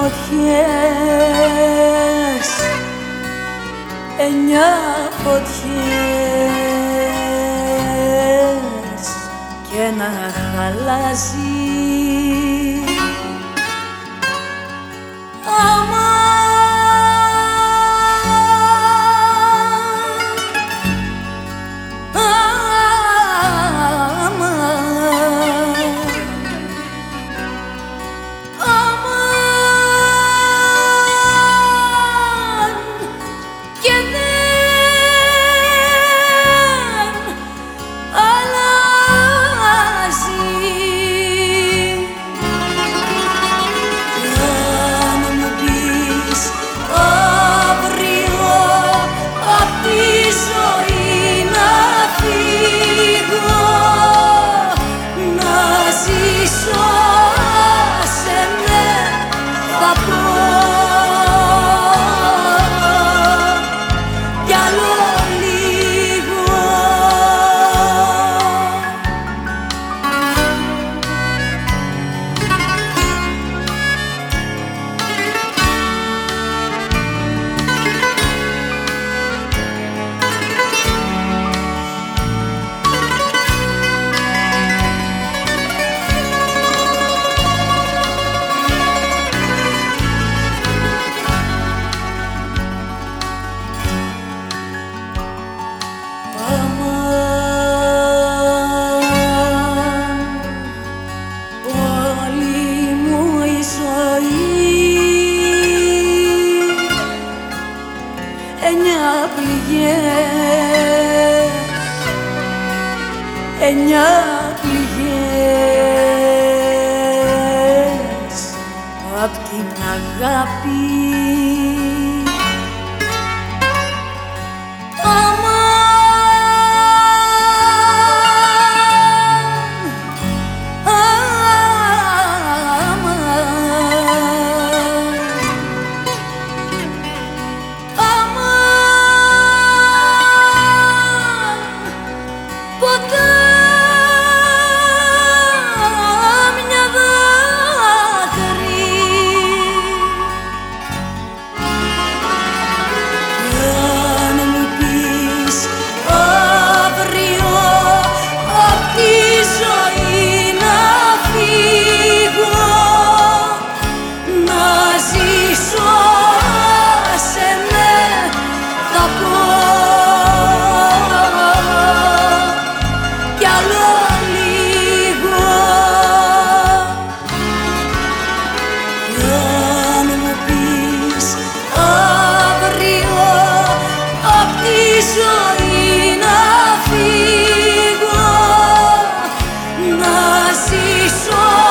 φωτιές. Εννιά φωτιές. Και ένα χαλάζι εννιά πληγές. Απ' την αγάπη 你说